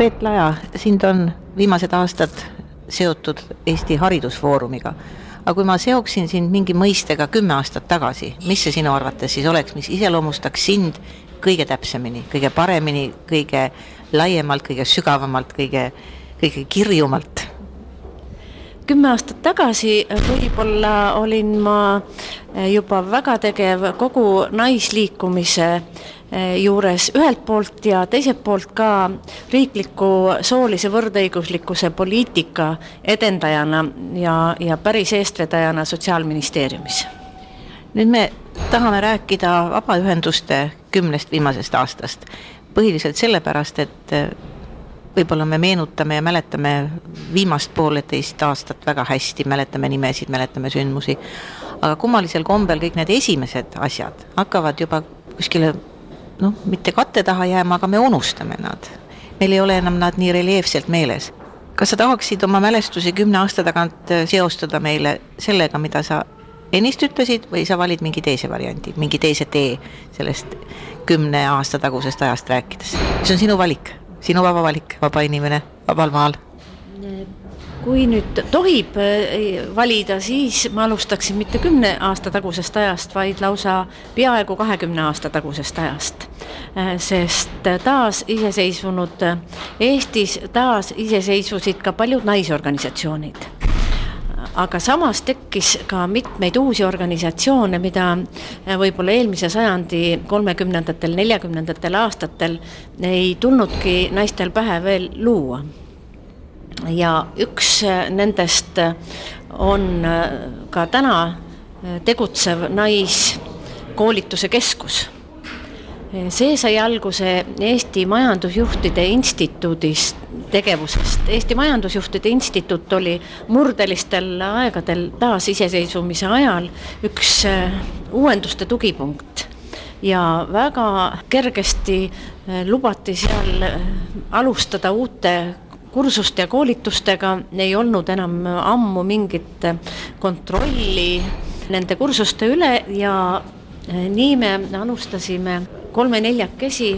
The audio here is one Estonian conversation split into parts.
Peet Laja, sind on viimased aastad seotud Eesti Haridusfoorumiga. aga kui ma seoksin sind mingi mõistega kümme aastat tagasi, mis see sinu arvates siis oleks, mis iseloomustaks sind kõige täpsemini, kõige paremini, kõige laiemalt, kõige sügavamalt, kõige, kõige kirjumalt? Kümme aastat tagasi võib-olla olin ma juba väga tegev kogu naisliikumise eh, juures ühelt poolt ja teiselt poolt ka riikliku soolise võrdõiguslikkuse poliitika edendajana ja, ja päris eestvedajana Sotsiaalministeeriumis. nüüd me tahame rääkida vabaühenduste kümnest viimasest aastast, põhiliselt sellepärast, et võib-olla me meenutame ja mäletame viimast pooleteist aastat väga hästi, mäletame nimesid, mäletame sündmusi, aga kummalisel kombel kõik need esimesed asjad hakkavad juba kuskile noh, mitte katte taha jääma, aga me unustame nad. meil ei ole enam nad nii reljeefselt meeles. kas sa tahaksid oma mälestusi kümne aasta tagant seostada meile sellega, mida sa ennist ütlesid või sa valid mingi teise variandi, mingi teise tee sellest kümne aasta tagusest ajast rääkides, see on sinu valik sinu vaba valik, vaba inimene vabal maal? kui nüüd tohib eh, valida, siis ma alustaksin mitte kümne aasta tagusest ajast, vaid lausa peaaegu kahekümne aasta tagusest ajast. Eh, sest taasiseseisvunud Eestis taasiseseisvusid ka paljud naisorganisatsioonid aga samas tekkis ka mitmeid uusi organisatsioone, mida äh, võib-olla eelmise sajandi kolmekümnendatel, neljakümnendatel aastatel ei tulnudki naistel pähe veel luua. ja üks äh, nendest on äh, ka täna tegutsev naiskoolituse keskus see sai alguse Eesti Majandusjuhtide Instituudist tegevusest. Eesti Majandusjuhtide Instituut oli murdelistel aegadel taasiseseisvumise ajal üks äh, uuenduste tugipunkt ja väga kergesti äh, lubati seal alustada uute kursuste ja koolitustega, ei olnud enam ammu mingit kontrolli nende kursuste üle ja nii me alustasime kolme-neljakesi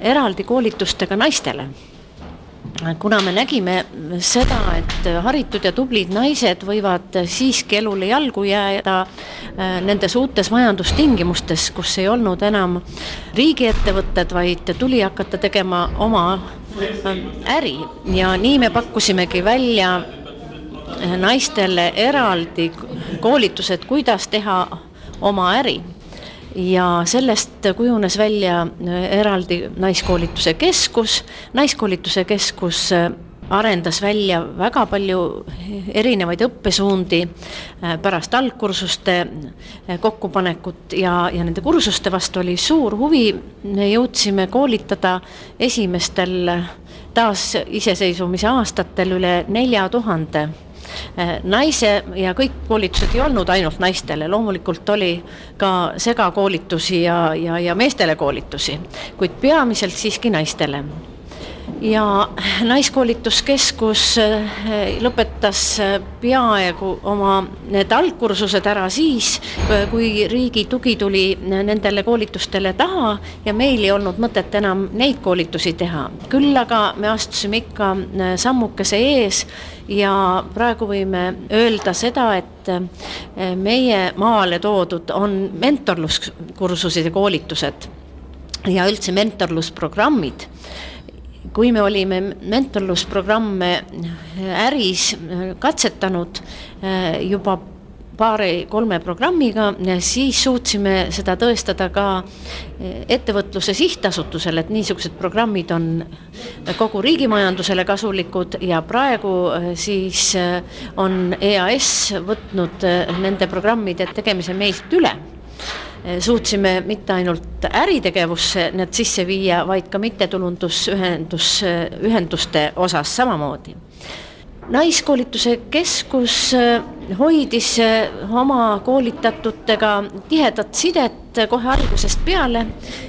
eraldi koolitustega naistele. Kuna me nägime seda, et haritud ja tublid naised võivad siiski elule jalgu jääda äh, nendes uutes majandustingimustes, kus ei olnud enam riigiettevõtted, vaid tuli hakata tegema oma äh, äri. Ja nii me pakkusimegi välja naistele eraldi koolitused, kuidas teha oma äri ja sellest kujunes välja äh, eraldi Naiskoolituse Keskus, Naiskoolituse Keskus äh, arendas välja väga palju erinevaid õppesuundi äh, pärast algkursuste kokkupanekut ja, ja nende kursuste vastu oli suur huvi. me jõudsime koolitada esimestel taasiseseisvumise aastatel üle nelja tuhande Äh, naise ja kõik koolitused ei olnud ainult naistele, loomulikult oli ka segakoolitusi ja, ja, ja meestele koolitusi, kuid peamiselt siiski naistele ja Naiskoolituskeskus eh, lõpetas eh, peaaegu oma need algkursused ära siis, eh, kui riigi tugi tuli nendele koolitustele taha ja meil ei olnud mõtet enam neid koolitusi teha. küll aga me astusime ikka sammukese ees ja praegu võime öelda seda, et meie maale toodud on mentorluskursused ja koolitused ja üldse mentorlusprogrammid kui me olime mentorlusprogramme äris katsetanud eh, juba paari-kolme programmiga, siis suutsime seda tõestada ka ettevõtluse sihtasutusele, et niisugused programmid on kogu riigimajandusele kasulikud ja praegu siis on EAS võtnud nende programmide tegemise meilt üle suutsime mitte ainult äritegevusse need sisse viia, vaid ka mittetulundusühendus, ühenduste osas samamoodi naiskoolituse keskus äh, hoidis äh, oma koolitatutega tihedat sidet kohe algusest peale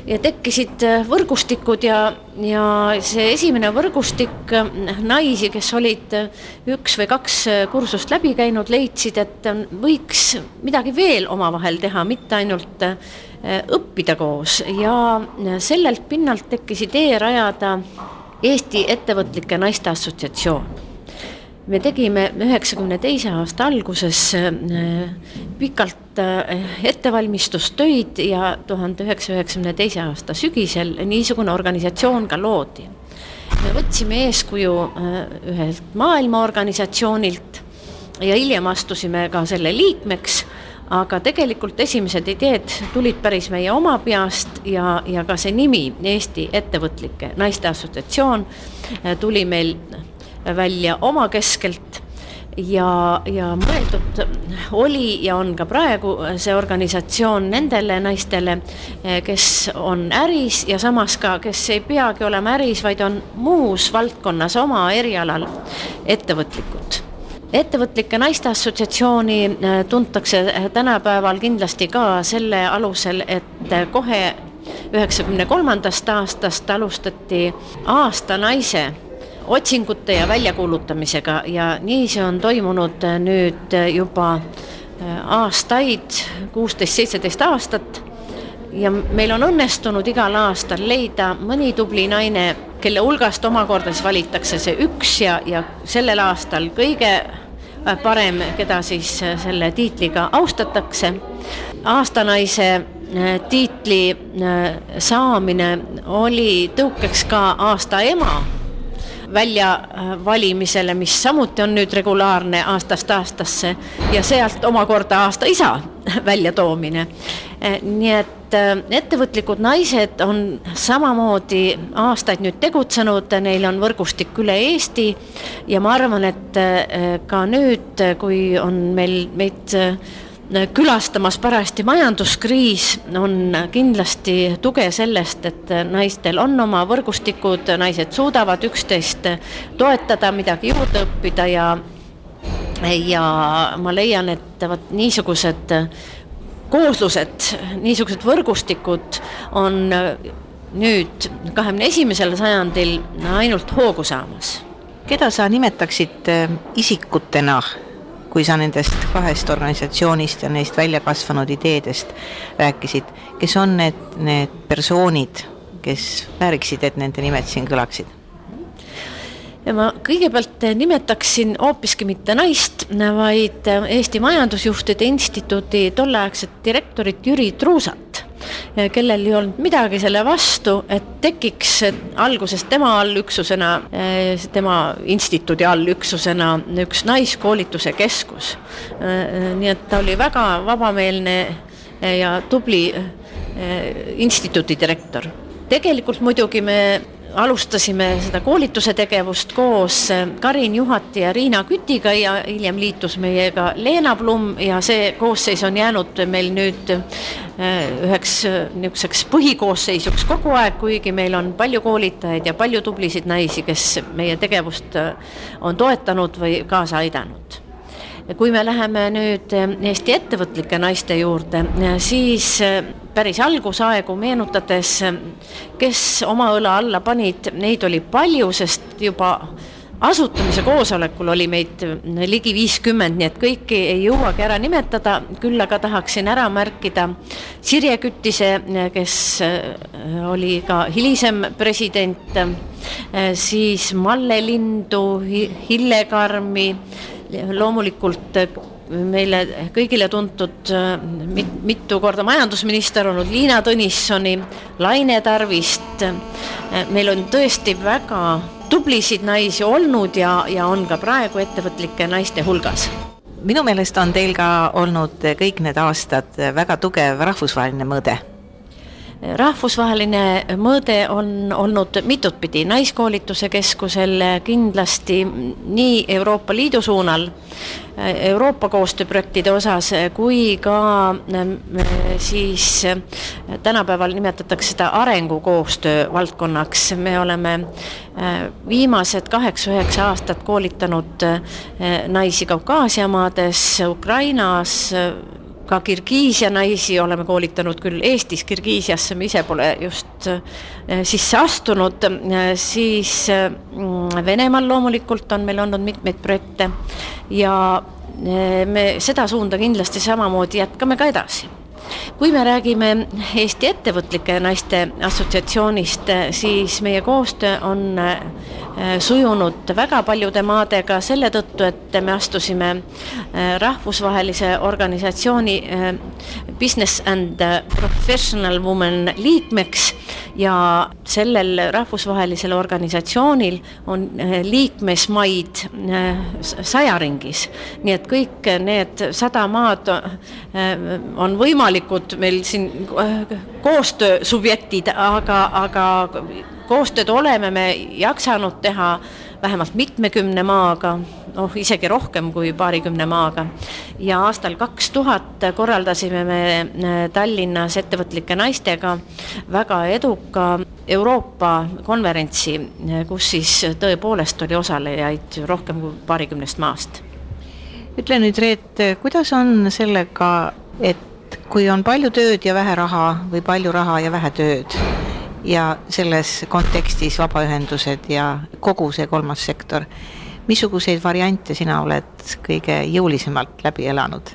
ja tekkisid äh, võrgustikud ja, ja see esimene võrgustik naisi, kes olid üks või kaks kursust läbi käinud, leidsid, et võiks midagi veel omavahel teha, mitte ainult õppida koos. Ja sellelt pinnalt tekkis idee rajada Eesti Ettevõtlike Naiste Assotsiatsioon me tegime üheksakümne teise aasta alguses äh, pikalt äh, ettevalmistustöid ja tuhande üheksasaja üheksakümne teise aasta sügisel niisugune organisatsioon ka loodi. me võtsime eeskuju äh, ühelt maailmaorganisatsioonilt ja hiljem astusime ka selle liikmeks aga tegelikult esimesed ideed tulid päris meie oma peast ja, ja ka see nimi, Eesti Ettevõtlike Naiste Assotsiatsioon, tuli meil välja omakeskelt ja, ja mõeldud oli ja on ka praegu see organisatsioon nendele naistele, kes on äris ja samas ka, kes ei peagi olema äris, vaid on muus valdkonnas oma erialal ettevõtlikud. Ettevõtlike naiste assotsiatsiooni äh, tuntakse tänapäeval kindlasti ka selle alusel, et kohe üheksakümne kolmandast aastast alustati aasta naise otsingute ja väljakuulutamisega ja nii see on toimunud nüüd juba äh, aastaid, kuusteist, seitseteist aastat. ja meil on õnnestunud igal aastal leida mõni tubli naine, kelle hulgast omakorda siis valitakse see üks ja, ja sellel aastal kõige äh, parem, keda siis äh, selle tiitliga austatakse. aastanaise tiitli saamine oli tõukeks ka aasta ema väljavalimisele, mis samuti on nüüd regulaarne aastast aastasse. Ja sealt omakorda aasta isa väljatoomine. nii et äh, ettevõtlikud naised on samamoodi aastaid nüüd tegutsenud, neil on võrgustik üle Eesti. Ja ma arvan, et äh, ka nüüd, kui on meil meid külastamas parajasti majanduskriis, on kindlasti tuge sellest, et naistel on oma võrgustikud, naised suudavad üksteist toetada, midagi juurde õppida ja ja ma leian, et vot niisugused kooslused, niisugused võrgustikud on nüüd kahekümne esimesel sajandil ainult hoogu saamas. keda sa nimetaksid isikutena kui sa nendest kahest organisatsioonist ja neist välja kasvanud ideedest rääkisid, kes on need, need persoonid, kes vääriksid, et nende nimed siin kõlaksid? ja ma kõigepealt nimetaksin hoopiski mitte naist, vaid Eesti Majandusjuhtide Instituudi tolleaegset direktorit Jüri Truusat kellel ei olnud midagi selle vastu, et tekiks alguses tema allüksusena, eh, tema instituudi allüksusena üks naiskoolituse keskus. Eh, nii et ta oli väga vabameelne ja tubli eh, instituudi direktor. tegelikult muidugi me alustasime seda koolituse tegevust koos äh, Karin Juhati ja Riina Kütiga ja hiljem liitus meiega Leena Blum ja see koosseis on jäänud meil nüüd äh, üheks äh, niisuguseks põhikoosseisuks kogu aeg, kuigi meil on palju koolitajaid ja palju tublisid naisi, kes meie tegevust on toetanud või kaasa aidanud kui me läheme nüüd Eesti ettevõtlike naiste juurde, siis päris algusaegu meenutades, kes oma õla alla panid, neid oli palju, sest juba asutamise koosolekul oli meid ligi viiskümmend, nii et kõiki ei jõuagi ära nimetada, küll aga tahaksin ära märkida Sirje Küttise, kes oli ka hilisem president, siis Malle Lindu, Hille Karmi, loomulikult meile kõigile tuntud äh, mit, mitu korda majandusminister olnud Liina Tõnissoni, Laine Tarvist. Äh, meil on tõesti väga tublisid naisi olnud ja, ja on ka praegu ettevõtlike naiste hulgas minu meelest on teil ka olnud kõik need aastad väga tugev rahvusvaheline mõõde rahvusvaheline mõõde on olnud mitut pidi, Naiskoolituse Keskusel kindlasti nii Euroopa Liidu suunal, Euroopa koostööprojektide osas, kui ka siis tänapäeval nimetatakse seda arengukoostöö valdkonnaks, me oleme viimased kaheksa-üheksa aastat koolitanud naisi Kaukaasia maades, Ukrainas, ka Kirgiisia naisi oleme koolitanud küll Eestis, Kirgiisiasse me ise pole just eh, sisse astunud, siis mm, Venemaal loomulikult on meil olnud mitmeid projekte ja eh, me seda suunda kindlasti samamoodi jätkame ka edasi kui me räägime Eesti Ettevõtlike Naiste Assotsiatsioonist, siis meie koostöö on äh, sujunud väga paljude maadega selle tõttu, et me astusime äh, rahvusvahelise organisatsiooni äh, Business and Professional Women liikmeks ja sellel rahvusvahelisel organisatsioonil on liikmesmaid saja ringis. nii et kõik need sada maad on võimalikud meil siin koostöösubjektid, aga, aga koostööd oleme me jaksanud teha vähemalt mitmekümne maaga, noh isegi rohkem kui paarikümne maaga. ja aastal kaks tuhat korraldasime me äh, Tallinnas ettevõtlike naistega väga eduka Euroopa konverentsi, äh, kus siis tõepoolest oli osalejaid rohkem kui paarikümnest maast. ütle nüüd, Reet, kuidas on sellega, et kui on palju tööd ja vähe raha või palju raha ja vähe tööd ja selles kontekstis vabaühendused ja kogu see kolmas sektor, missuguseid variante sina oled kõige jõulisemalt läbi elanud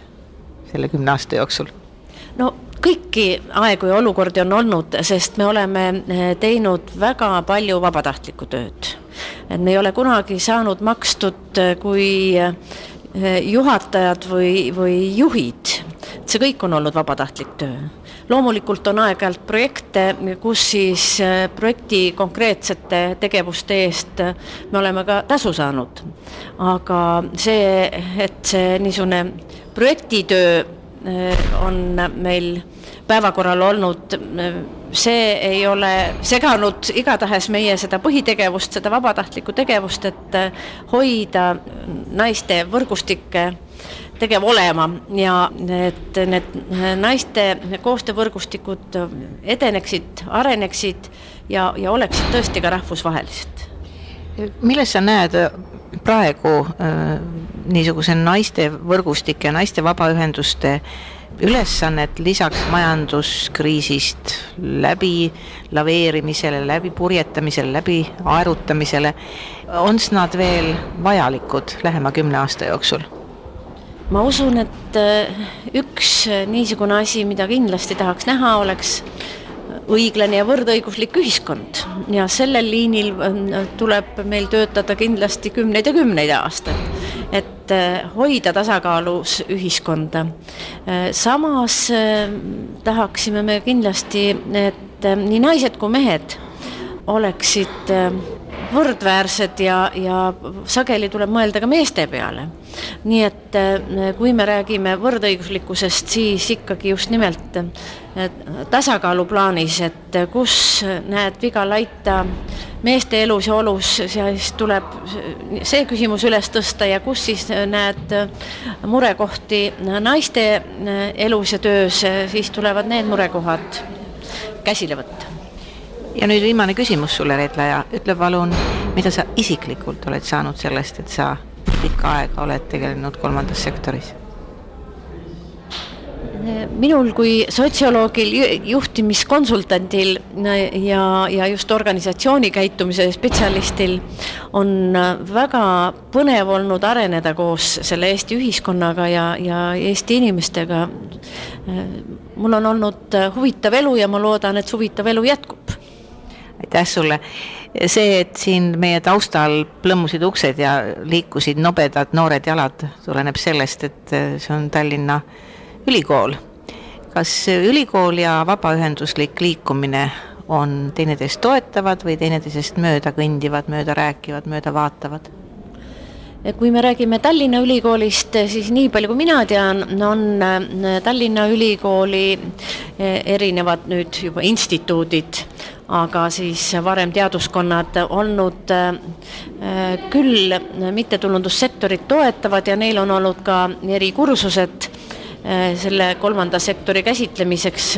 selle kümne aasta jooksul? no kõiki aegu ja olukordi on olnud, sest me oleme eh, teinud väga palju vabatahtlikku tööd. et me ei ole kunagi saanud makstud eh, kui eh, juhatajad või, või juhid see kõik on olnud vabatahtlik töö. Loomulikult on aeg-ajalt projekte, kus siis äh, projekti konkreetsete tegevuste eest äh, me oleme ka tasu saanud. aga see, et see niisugune projektitöö äh, on meil päevakorral olnud, see ei ole seganud igatahes meie seda põhitegevust, seda vabatahtlikku tegevust, et hoida naiste võrgustikke tegev olema ja et need naiste koostöövõrgustikud edeneksid, areneksid ja, ja oleksid tõesti ka rahvusvahelised. milles sa näed praegu äh, niisuguse naiste võrgustike, naiste vabaühenduste ülesannet lisaks majanduskriisist läbi laveerimisele, läbi purjetamisele, läbi aerutamisele, on nad veel vajalikud lähema kümne aasta jooksul? Ma usun, et äh, üks äh, niisugune asi, mida kindlasti tahaks näha, oleks õiglane ja võrdõiguslik ühiskond ja sellel liinil äh, tuleb meil töötada kindlasti kümneid ja kümneid aastaid, et hoida tasakaalus ühiskonda. samas tahaksime me kindlasti, et nii naised kui mehed oleksid võrdväärsed ja, ja sageli tuleb mõelda ka meeste peale. nii et äh, kui me räägime võrdõiguslikkusest, siis ikkagi just nimelt äh, tasakaalu plaanis, et kus näed viga laita meeste elus ja olus, siis tuleb see küsimus üles tõsta ja kus siis näed murekohti naiste elus ja töös, siis tulevad need murekohad käsile võtta ja nüüd viimane küsimus sulle, Reet Laja, ütle palun, mida sa isiklikult oled saanud sellest, et sa pikka aega oled tegelenud kolmandas sektoris? minul kui sotsioloogil, juhtimiskonsultandil ja, ja just organisatsiooni käitumise spetsialistil on väga põnev olnud areneda koos selle Eesti ühiskonnaga ja, ja Eesti inimestega. mul on olnud huvitav elu ja ma loodan, et see huvitav elu jätkub aitäh sulle. see, et siin meie taustal plõmmusid uksed ja liikusid nobedad noored jalad, tuleneb sellest, et see on Tallinna Ülikool. kas ülikool ja vabaühenduslik liikumine on teineteist toetavad või teineteisest mööda kõndivad, mööda rääkivad, mööda vaatavad? kui me räägime Tallinna Ülikoolist, siis nii palju, kui mina tean, on äh, Tallinna Ülikooli äh, erinevad nüüd juba instituudid aga siis varem teaduskonnad olnud äh, küll mittetulundussektorit toetavad ja neil on olnud ka erikursused äh, selle kolmanda sektori käsitlemiseks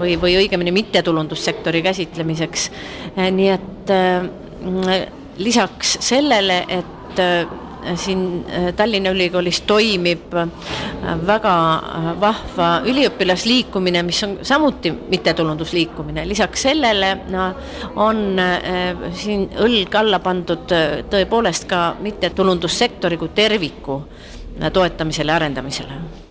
või, või õigemini mittetulundussektori käsitlemiseks. Äh, nii et lisaks sellele, et siin äh, Tallinna Ülikoolis toimib äh, väga äh, vahva üliõpilasliikumine, mis on samuti mittetulundusliikumine, lisaks sellele no, on siin õlg alla pandud tõepoolest ka mittetulundussektori kui terviku toetamisele ja arendamisele